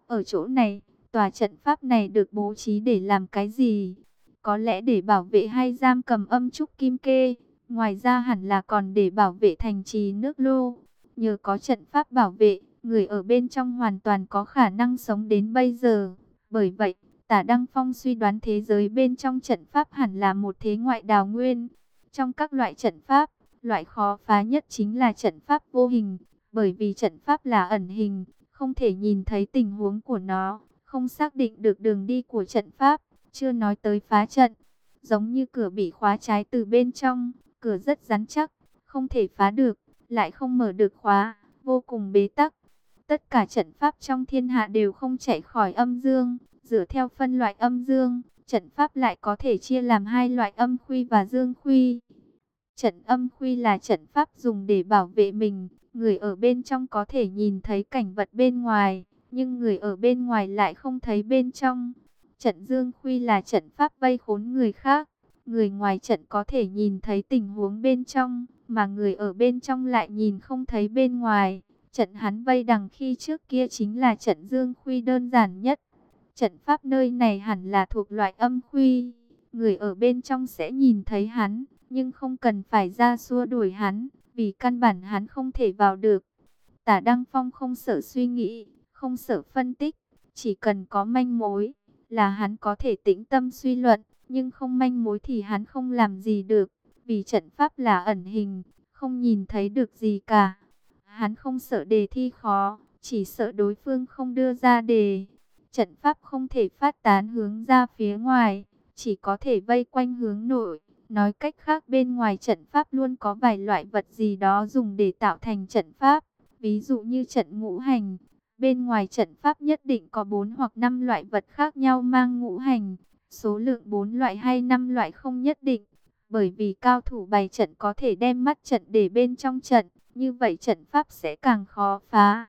Ở chỗ này, tòa trận pháp này được bố trí để làm cái gì? Có lẽ để bảo vệ hay giam cầm âm trúc kim kê, ngoài ra hẳn là còn để bảo vệ thành trì nước lô. Nhờ có trận pháp bảo vệ, người ở bên trong hoàn toàn có khả năng sống đến bây giờ. Bởi vậy, Tả Đăng Phong suy đoán thế giới bên trong trận pháp hẳn là một thế ngoại đào nguyên. Trong các loại trận pháp, loại khó phá nhất chính là trận pháp vô hình, bởi vì trận pháp là ẩn hình, không thể nhìn thấy tình huống của nó, không xác định được đường đi của trận pháp, chưa nói tới phá trận. Giống như cửa bị khóa trái từ bên trong, cửa rất rắn chắc, không thể phá được, lại không mở được khóa, vô cùng bế tắc. Tất cả trận pháp trong thiên hạ đều không chạy khỏi âm dương, dựa theo phân loại âm dương, trận pháp lại có thể chia làm hai loại âm khuy và dương khuy. Trận âm khuy là trận pháp dùng để bảo vệ mình, người ở bên trong có thể nhìn thấy cảnh vật bên ngoài, nhưng người ở bên ngoài lại không thấy bên trong. Trận dương khuy là trận pháp vây khốn người khác, người ngoài trận có thể nhìn thấy tình huống bên trong, mà người ở bên trong lại nhìn không thấy bên ngoài. Trận hắn vây đằng khi trước kia chính là trận dương khuy đơn giản nhất. Trận pháp nơi này hẳn là thuộc loại âm khuy. Người ở bên trong sẽ nhìn thấy hắn, nhưng không cần phải ra xua đuổi hắn, vì căn bản hắn không thể vào được. Tả Đăng Phong không sợ suy nghĩ, không sợ phân tích, chỉ cần có manh mối, là hắn có thể tĩnh tâm suy luận, nhưng không manh mối thì hắn không làm gì được, vì trận pháp là ẩn hình, không nhìn thấy được gì cả. Hắn không sợ đề thi khó, chỉ sợ đối phương không đưa ra đề. Trận pháp không thể phát tán hướng ra phía ngoài, chỉ có thể vây quanh hướng nội. Nói cách khác bên ngoài trận pháp luôn có vài loại vật gì đó dùng để tạo thành trận pháp. Ví dụ như trận ngũ hành, bên ngoài trận pháp nhất định có 4 hoặc 5 loại vật khác nhau mang ngũ hành. Số lượng 4 loại hay 5 loại không nhất định. Bởi vì cao thủ bày trận có thể đem mắt trận để bên trong trận, như vậy trận pháp sẽ càng khó phá.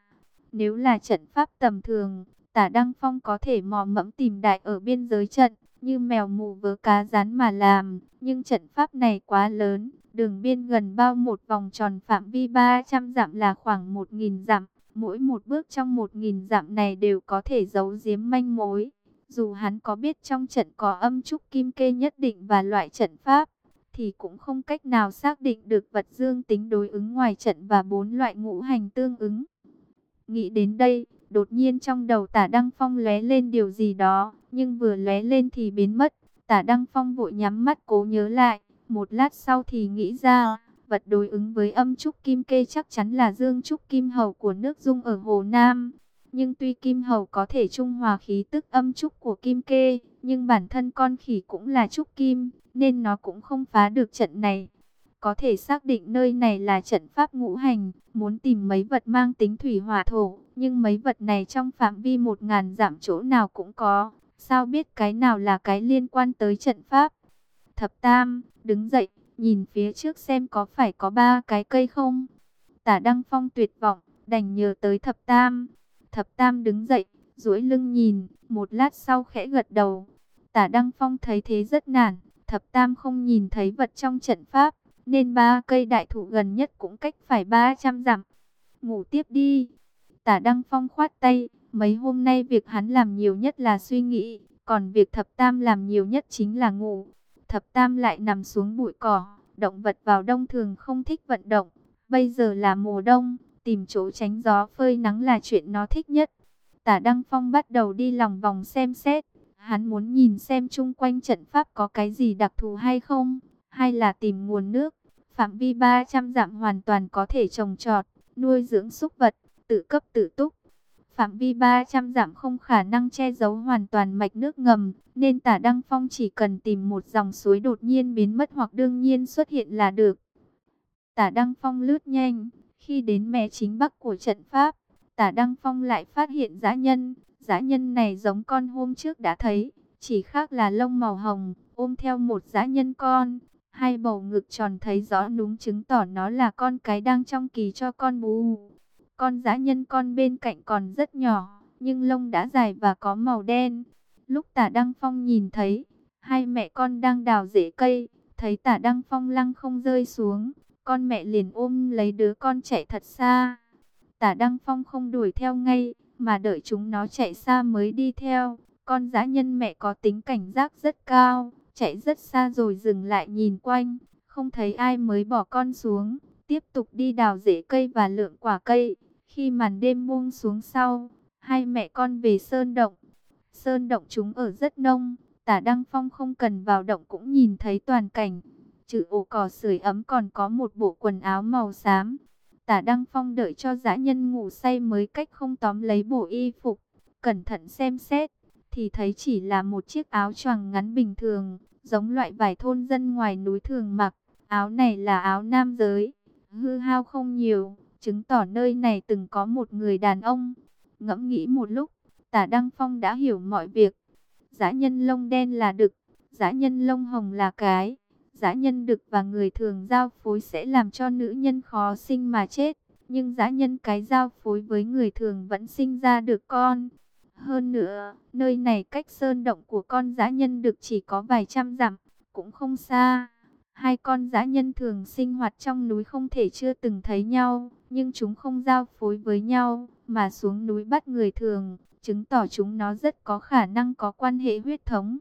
Nếu là trận pháp tầm thường, Tả Đăng Phong có thể mò mẫm tìm đại ở biên giới trận, như mèo mù vớ cá rán mà làm. Nhưng trận pháp này quá lớn, đường biên gần bao một vòng tròn phạm vi 300 dặm là khoảng 1.000 dặm. Mỗi một bước trong 1.000 dặm này đều có thể giấu giếm manh mối. Dù hắn có biết trong trận có âm trúc kim kê nhất định và loại trận pháp, thì cũng không cách nào xác định được vật dương tính đối ứng ngoài trận và bốn loại ngũ hành tương ứng. Nghĩ đến đây, đột nhiên trong đầu tả Đăng Phong lóe lên điều gì đó, nhưng vừa lóe lên thì biến mất. Tả Đăng Phong vội nhắm mắt cố nhớ lại, một lát sau thì nghĩ ra, vật đối ứng với âm trúc kim kê chắc chắn là dương trúc kim hầu của nước dung ở Hồ Nam. Nhưng tuy kim hầu có thể trung hòa khí tức âm trúc của kim kê, nhưng bản thân con khỉ cũng là trúc kim, nên nó cũng không phá được trận này. Có thể xác định nơi này là trận pháp ngũ hành, muốn tìm mấy vật mang tính thủy hỏa thổ, nhưng mấy vật này trong phạm vi một ngàn giảm chỗ nào cũng có, sao biết cái nào là cái liên quan tới trận pháp. Thập Tam, đứng dậy, nhìn phía trước xem có phải có ba cái cây không. Tả Đăng Phong tuyệt vọng, đành nhờ tới Thập Tam. Thập Tam đứng dậy, duỗi lưng nhìn, một lát sau khẽ gật đầu. Tả Đăng Phong thấy thế rất nản, Thập Tam không nhìn thấy vật trong trận pháp, nên ba cây đại thụ gần nhất cũng cách phải 300 dặm. Ngủ tiếp đi. Tả Đăng Phong khoát tay, mấy hôm nay việc hắn làm nhiều nhất là suy nghĩ, còn việc Thập Tam làm nhiều nhất chính là ngủ. Thập Tam lại nằm xuống bụi cỏ, động vật vào đông thường không thích vận động. Bây giờ là mùa đông, tìm chỗ tránh gió phơi nắng là chuyện nó thích nhất. Tả Đăng Phong bắt đầu đi lòng vòng xem xét. Hắn muốn nhìn xem chung quanh trận pháp có cái gì đặc thù hay không, hay là tìm nguồn nước. Phạm vi 300 dặm hoàn toàn có thể trồng trọt, nuôi dưỡng súc vật, tự cấp tự túc. Phạm vi 300 dặm không khả năng che giấu hoàn toàn mạch nước ngầm, nên tả Đăng Phong chỉ cần tìm một dòng suối đột nhiên biến mất hoặc đương nhiên xuất hiện là được. Tả Đăng Phong lướt nhanh, khi đến mé chính bắc của trận pháp, tả Đăng Phong lại phát hiện dã nhân. Dã nhân này giống con hôm trước đã thấy, chỉ khác là lông màu hồng, ôm theo một dã nhân con. Hai bầu ngực tròn thấy rõ núm chứng tỏ nó là con cái đang trong kỳ cho con bú. Con dã nhân con bên cạnh còn rất nhỏ, nhưng lông đã dài và có màu đen. Lúc tả Đăng Phong nhìn thấy, hai mẹ con đang đào rễ cây, thấy tả Đăng Phong lăng không rơi xuống, con mẹ liền ôm lấy đứa con chạy thật xa. Tả Đăng Phong không đuổi theo ngay, mà đợi chúng nó chạy xa mới đi theo. Con dã nhân mẹ có tính cảnh giác rất cao, chạy rất xa rồi dừng lại nhìn quanh, không thấy ai mới bỏ con xuống, tiếp tục đi đào rễ cây và lượng quả cây. Khi màn đêm buông xuống sau, hai mẹ con về sơn động. Sơn động chúng ở rất nông, tả Đăng Phong không cần vào động cũng nhìn thấy toàn cảnh. Trừ ổ cỏ sưởi ấm còn có một bộ quần áo màu xám. Tả Đăng Phong đợi cho dã nhân ngủ say mới cách không tóm lấy bộ y phục. Cẩn thận xem xét, thì thấy chỉ là một chiếc áo choàng ngắn bình thường, giống loại vải thôn dân ngoài núi thường mặc. Áo này là áo nam giới, hư hao không nhiều, chứng tỏ nơi này từng có một người đàn ông. Ngẫm nghĩ một lúc, tả Đăng Phong đã hiểu mọi việc. Giã nhân lông đen là đực, giã nhân lông hồng là cái. Giã nhân đực và người thường giao phối sẽ làm cho nữ nhân khó sinh mà chết. Nhưng giã nhân cái giao phối với người thường vẫn sinh ra được con. Hơn nữa, nơi này cách sơn động của con giã nhân đực chỉ có vài trăm dặm, cũng không xa. Hai con dã nhân thường sinh hoạt trong núi không thể chưa từng thấy nhau, nhưng chúng không giao phối với nhau, mà xuống núi bắt người thường, chứng tỏ chúng nó rất có khả năng có quan hệ huyết thống.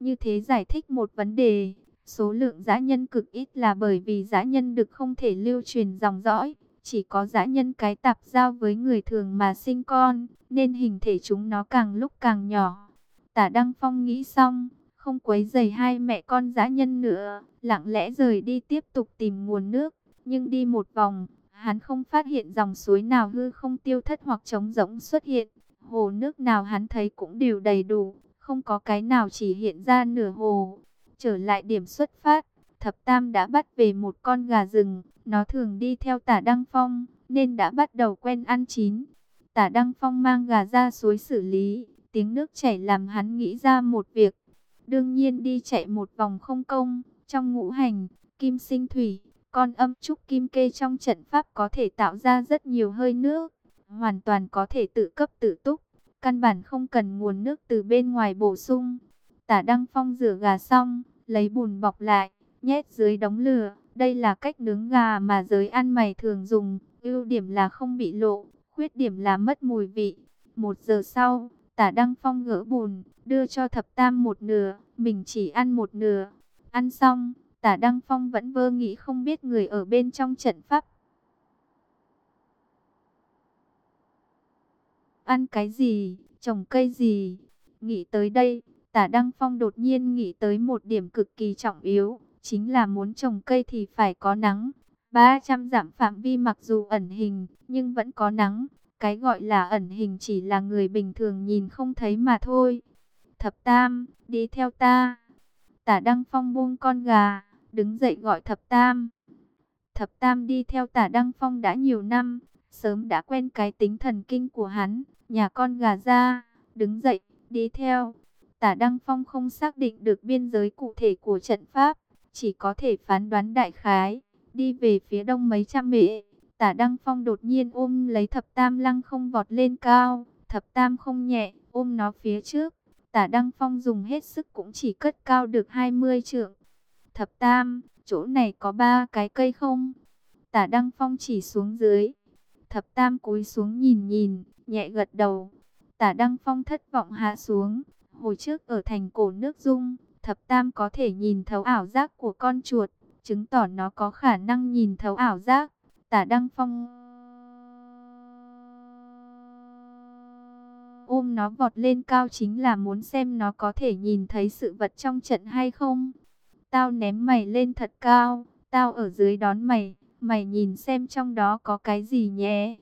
Như thế giải thích một vấn đề, Số lượng dã nhân cực ít là bởi vì dã nhân được không thể lưu truyền dòng dõi. Chỉ có dã nhân cái tạp giao với người thường mà sinh con, nên hình thể chúng nó càng lúc càng nhỏ. Tả Đăng Phong nghĩ xong, không quấy rầy hai mẹ con dã nhân nữa, lặng lẽ rời đi tiếp tục tìm nguồn nước. Nhưng đi một vòng, hắn không phát hiện dòng suối nào hư không tiêu thất hoặc trống rỗng xuất hiện. Hồ nước nào hắn thấy cũng đều đầy đủ, không có cái nào chỉ hiện ra nửa hồ. Trở lại điểm xuất phát, thập tam đã bắt về một con gà rừng, nó thường đi theo tả Đăng Phong, nên đã bắt đầu quen ăn chín. Tả Đăng Phong mang gà ra suối xử lý, tiếng nước chảy làm hắn nghĩ ra một việc. Đương nhiên đi chạy một vòng không công, trong ngũ hành, kim sinh thủy, con âm trúc kim kê trong trận pháp có thể tạo ra rất nhiều hơi nước, hoàn toàn có thể tự cấp tự túc, căn bản không cần nguồn nước từ bên ngoài bổ sung. Tả Đăng Phong rửa gà xong, lấy bùn bọc lại, nhét dưới đống lửa. Đây là cách nướng gà mà giới ăn mày thường dùng. Ưu điểm là không bị lộ, khuyết điểm là mất mùi vị. Một giờ sau, tả Đăng Phong gỡ bùn, đưa cho thập tam một nửa, mình chỉ ăn một nửa. Ăn xong, tả Đăng Phong vẫn vơ nghĩ không biết người ở bên trong trận pháp. ăn cái gì, trồng cây gì. Nghĩ tới đây, tả Đăng Phong đột nhiên nghĩ tới một điểm cực kỳ trọng yếu, chính là muốn trồng cây thì phải có nắng. 300 giảm phạm vi mặc dù ẩn hình, nhưng vẫn có nắng. Cái gọi là ẩn hình chỉ là người bình thường nhìn không thấy mà thôi. Thập Tam, đi theo ta. Tả Đăng Phong buông con gà, đứng dậy gọi Thập Tam. Thập Tam đi theo Tả Đăng Phong đã nhiều năm, sớm đã quen cái tính thần kinh của hắn, nhà con gà ra, đứng dậy, đi theo. Tả Đăng Phong không xác định được biên giới cụ thể của trận pháp, chỉ có thể phán đoán đại khái, đi về phía đông mấy trăm mệ. Tả Đăng Phong đột nhiên ôm lấy thập tam lăng không vọt lên cao, thập tam không nhẹ, ôm nó phía trước. Tả Đăng Phong dùng hết sức cũng chỉ cất cao được 20 trượng. Thập tam, chỗ này có ba cái cây không? Tả Đăng Phong chỉ xuống dưới. Thập tam cúi xuống nhìn nhìn, nhẹ gật đầu. Tả Đăng Phong thất vọng hạ xuống. Hồi trước ở thành cổ nước dung, thập tam có thể nhìn thấu ảo giác của con chuột, chứng tỏ nó có khả năng nhìn thấu ảo giác. Tả Đăng Phong ôm nó vọt lên cao chính là muốn xem nó có thể nhìn thấy sự vật trong trận hay không. Tao ném mày lên thật cao, tao ở dưới đón mày, mày nhìn xem trong đó có cái gì nhé.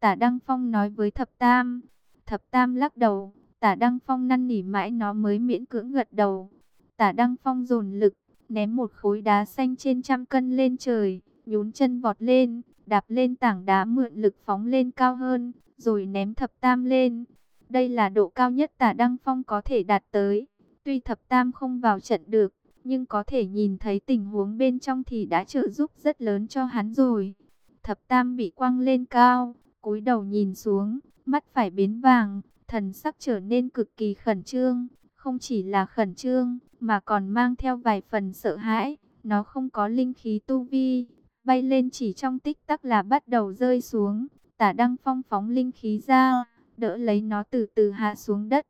Tả Đăng Phong nói với Thập Tam. Thập Tam lắc đầu, Tả Đăng Phong năn nỉ mãi nó mới miễn cưỡng gật đầu. Tả Đăng Phong dồn lực, ném một khối đá xanh trên trăm cân lên trời, nhún chân vọt lên, đạp lên tảng đá mượn lực phóng lên cao hơn, rồi ném thập tam lên. Đây là độ cao nhất tả Đăng Phong có thể đạt tới. Tuy thập tam không vào trận được, nhưng có thể nhìn thấy tình huống bên trong thì đã trợ giúp rất lớn cho hắn rồi. Thập tam bị quăng lên cao, cúi đầu nhìn xuống, mắt phải biến vàng, thần sắc trở nên cực kỳ khẩn trương. Không chỉ là khẩn trương, mà còn mang theo vài phần sợ hãi. Nó không có linh khí tu vi, bay lên chỉ trong tích tắc là bắt đầu rơi xuống. Tả Đăng Phong phóng linh khí ra, đỡ lấy nó từ từ hạ xuống đất.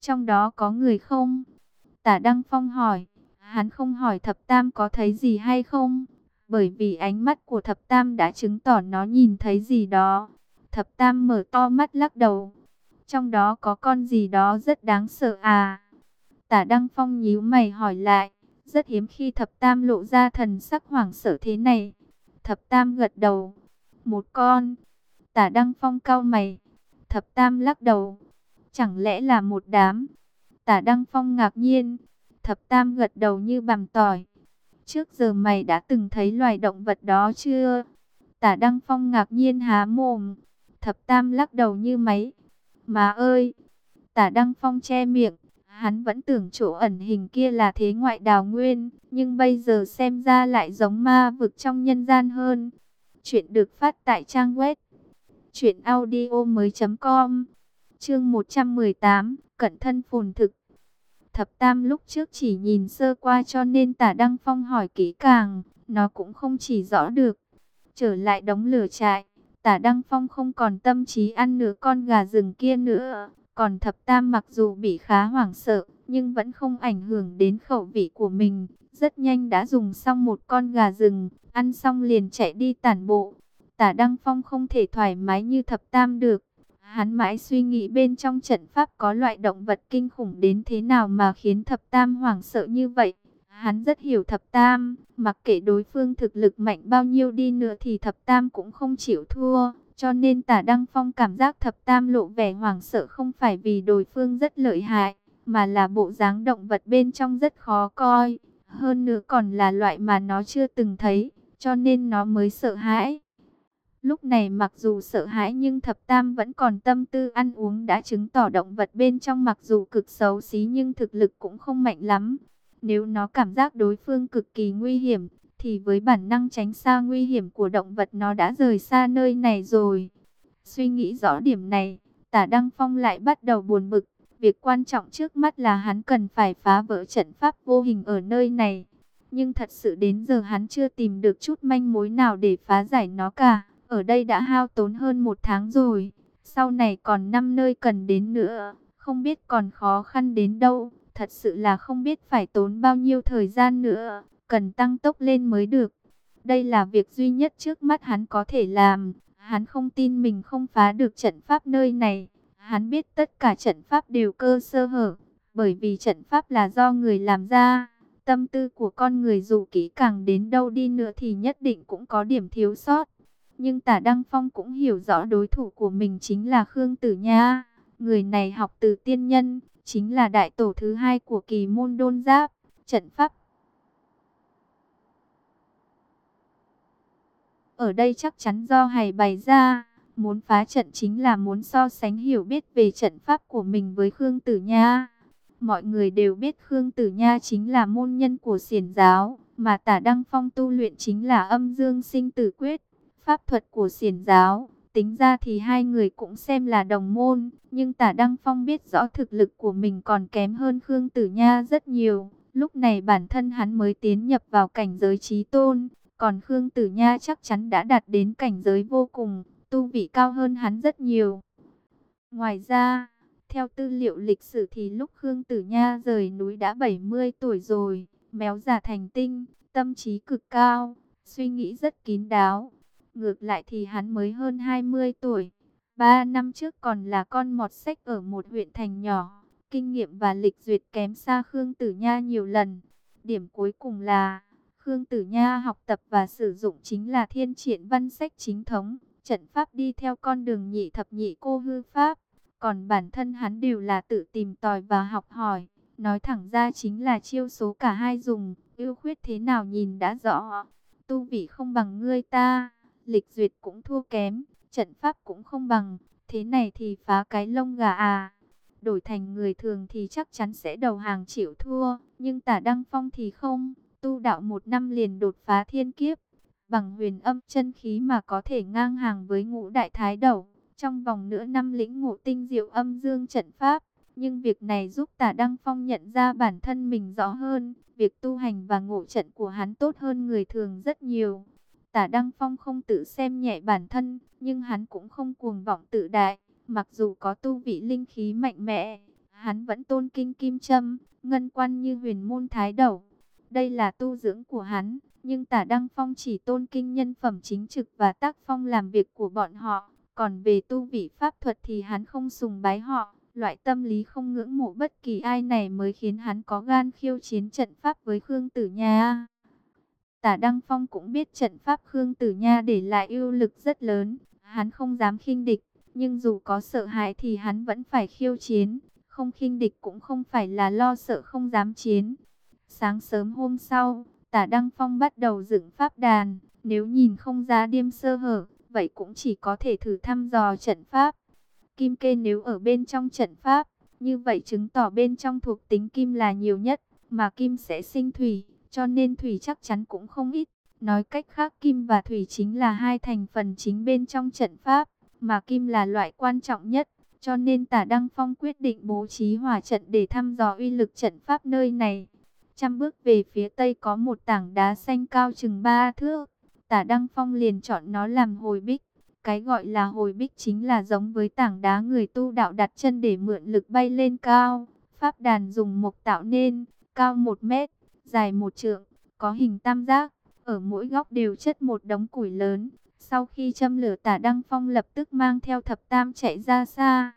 Trong đó có người không? Tả Đăng Phong hỏi. Hắn không hỏi thập tam có thấy gì hay không, bởi vì ánh mắt của thập tam đã chứng tỏ nó nhìn thấy gì đó. Thập tam mở to mắt lắc đầu. Trong đó có con gì đó rất đáng sợ à. Tả Đăng Phong nhíu mày hỏi lại. Rất hiếm khi thập tam lộ ra thần sắc hoảng sợ thế này. Thập tam gật đầu. Một con. Tả Đăng Phong cao mày. Thập tam lắc đầu. Chẳng lẽ là một đám? Tả Đăng Phong ngạc nhiên. Thập Tam gật đầu như bằm tỏi. Trước giờ mày đã từng thấy loài động vật đó chưa? Tả Đăng Phong ngạc nhiên há mồm. Thập Tam lắc đầu như máy. Má ơi! Tả Đăng Phong che miệng. Hắn vẫn tưởng chỗ ẩn hình kia là thế ngoại đào nguyên. Nhưng bây giờ xem ra lại giống ma vực trong nhân gian hơn. Chuyện được phát tại trang web. truyệnaudiomoi.com. Chương 118 Cận thân phồn thực Thập Tam lúc trước chỉ nhìn sơ qua cho nên tả Đăng Phong hỏi kỹ càng, nó cũng không chỉ rõ được. Trở lại đóng lửa trại, tả Đăng Phong không còn tâm trí ăn nửa con gà rừng kia nữa. Còn Thập Tam mặc dù bị khá hoảng sợ, nhưng vẫn không ảnh hưởng đến khẩu vị của mình. Rất nhanh đã dùng xong một con gà rừng, ăn xong liền chạy đi tản bộ. Tả Đăng Phong không thể thoải mái như Thập Tam được, Hắn mãi suy nghĩ bên trong trận pháp có loại động vật kinh khủng đến thế nào mà khiến thập tam hoảng sợ như vậy. Hắn rất hiểu thập tam, mặc kệ đối phương thực lực mạnh bao nhiêu đi nữa thì thập tam cũng không chịu thua. Cho nên tả Đăng Phong cảm giác thập tam lộ vẻ hoảng sợ không phải vì đối phương rất lợi hại, mà là bộ dáng động vật bên trong rất khó coi. Hơn nữa còn là loại mà nó chưa từng thấy, cho nên nó mới sợ hãi. Lúc này mặc dù sợ hãi nhưng thập tam vẫn còn tâm tư ăn uống đã chứng tỏ động vật bên trong mặc dù cực xấu xí nhưng thực lực cũng không mạnh lắm. Nếu nó cảm giác đối phương cực kỳ nguy hiểm, thì với bản năng tránh xa nguy hiểm của động vật nó đã rời xa nơi này rồi. Suy nghĩ rõ điểm này, tả Đăng Phong lại bắt đầu buồn bực. Việc quan trọng trước mắt là hắn cần phải phá vỡ trận pháp vô hình ở nơi này. Nhưng thật sự đến giờ hắn chưa tìm được chút manh mối nào để phá giải nó cả. Ở đây đã hao tốn hơn một tháng rồi, sau này còn năm nơi cần đến nữa, không biết còn khó khăn đến đâu, thật sự là không biết phải tốn bao nhiêu thời gian nữa, cần tăng tốc lên mới được. Đây là việc duy nhất trước mắt hắn có thể làm, hắn không tin mình không phá được trận pháp nơi này, Hắn biết tất cả trận pháp đều cơ sơ hở, bởi vì trận pháp là do người làm ra. Tâm tư của con người dù kỹ càng đến đâu đi nữa thì nhất định cũng có điểm thiếu sót. Nhưng tả Đăng Phong cũng hiểu rõ đối thủ của mình chính là Khương Tử Nha. Người này học từ tiên nhân, chính là đại tổ thứ hai của kỳ môn đôn giáp, trận pháp. Ở đây chắc chắn do hài bày ra, muốn phá trận chính là muốn so sánh hiểu biết về trận pháp của mình với Khương Tử Nha. Mọi người đều biết Khương Tử Nha chính là môn nhân của xiển giáo, mà tả Đăng Phong tu luyện chính là âm dương sinh tử quyết, pháp thuật của xiển giáo. Tính ra thì hai người cũng xem là đồng môn, nhưng tả Đăng Phong biết rõ thực lực của mình còn kém hơn Khương Tử Nha rất nhiều. Lúc này bản thân hắn mới tiến nhập vào cảnh giới trí tôn, còn Khương Tử Nha chắc chắn đã đạt đến cảnh giới vô cùng, tu vị cao hơn hắn rất nhiều. Ngoài ra, theo tư liệu lịch sử thì lúc Khương Tử Nha rời núi đã 70 tuổi rồi, méo già thành tinh, tâm trí cực cao, suy nghĩ rất kín đáo. Ngược lại thì hắn mới hơn 20 tuổi, 3 năm trước còn là con mọt sách ở một huyện thành nhỏ, kinh nghiệm và lịch duyệt kém xa Khương Tử Nha nhiều lần. Điểm cuối cùng là, Khương Tử Nha học tập và sử dụng chính là thiên triển văn sách chính thống, trận pháp đi theo con đường nhị thập nhị cô hư pháp. Còn bản thân hắn đều là tự tìm tòi và học hỏi. Nói thẳng ra chính là chiêu số cả hai dùng. ưu khuyết thế nào nhìn đã rõ. Tu vị không bằng ngươi ta. Lịch duyệt cũng thua kém. Trận pháp cũng không bằng. Thế này thì phá cái lông gà à. Đổi thành người thường thì chắc chắn sẽ đầu hàng chịu thua. Nhưng tả Đăng Phong thì không. Tu đạo một năm liền đột phá thiên kiếp. Bằng huyền âm chân khí mà có thể ngang hàng với ngũ đại thái đầu trong vòng nửa năm lĩnh ngộ tinh diệu âm dương trận pháp. Nhưng việc này giúp tả Đăng Phong nhận ra bản thân mình rõ hơn, việc tu hành và ngộ trận của hắn tốt hơn người thường rất nhiều. Tả Đăng Phong không tự xem nhẹ bản thân, nhưng hắn cũng không cuồng vọng tự đại, mặc dù có tu vị linh khí mạnh mẽ, hắn vẫn tôn kinh kim châm, ngân quan như huyền môn thái đầu. Đây là tu dưỡng của hắn, nhưng tả Đăng Phong chỉ tôn kinh nhân phẩm chính trực và tác phong làm việc của bọn họ. Còn về tu vị pháp thuật thì hắn không sùng bái họ, loại tâm lý không ngưỡng mộ bất kỳ ai này mới khiến hắn có gan khiêu chiến trận pháp với Khương Tử Nha. Tả Đăng Phong cũng biết trận pháp Khương Tử Nha để lại ưu lực rất lớn, hắn không dám khinh địch, nhưng dù có sợ hãi thì hắn vẫn phải khiêu chiến, không khinh địch cũng không phải là lo sợ không dám chiến. Sáng sớm hôm sau, Tả Đăng Phong bắt đầu dựng pháp đàn, nếu nhìn không ra điêm sơ hở, vậy cũng chỉ có thể thử thăm dò trận pháp. Kim kê nếu ở bên trong trận pháp, như vậy chứng tỏ bên trong thuộc tính kim là nhiều nhất, mà kim sẽ sinh thủy, cho nên thủy chắc chắn cũng không ít. Nói cách khác kim và thủy chính là hai thành phần chính bên trong trận pháp, mà kim là loại quan trọng nhất. Cho nên tả Đăng Phong quyết định bố trí hỏa trận để thăm dò uy lực trận pháp nơi này. Trăm bước về phía tây có một tảng đá xanh cao chừng ba thước. Tả Đăng Phong liền chọn nó làm hồi bích. Cái gọi là hồi bích chính là giống với tảng đá người tu đạo đặt chân để mượn lực bay lên cao. Pháp đàn dùng mộc tạo nên, cao một mét, dài một trượng, có hình tam giác. Ở mỗi góc đều chất một đống củi lớn. Sau khi châm lửa tả Đăng Phong lập tức mang theo thập tam chạy ra xa.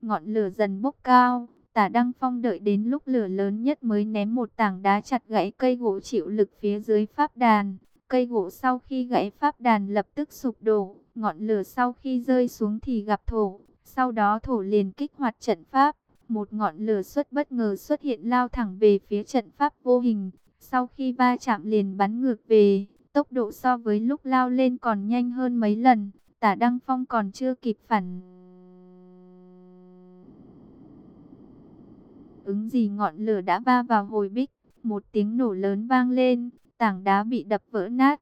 Ngọn lửa dần bốc cao, tả Đăng Phong đợi đến lúc lửa lớn nhất mới ném một tảng đá chặt gãy cây gỗ chịu lực phía dưới pháp đàn. Cây gỗ sau khi gãy pháp đàn lập tức sụp đổ, ngọn lửa sau khi rơi xuống thì gặp thổ, sau đó thổ liền kích hoạt trận pháp. Một ngọn lửa xuất bất ngờ xuất hiện lao thẳng về phía trận pháp vô hình, sau khi va chạm liền bắn ngược về, tốc độ so với lúc lao lên còn nhanh hơn mấy lần, tả Đăng Phong còn chưa kịp phản. Ứng gì ngọn lửa đã va vào hồi bích, một tiếng nổ lớn vang lên, tảng đá bị đập vỡ nát,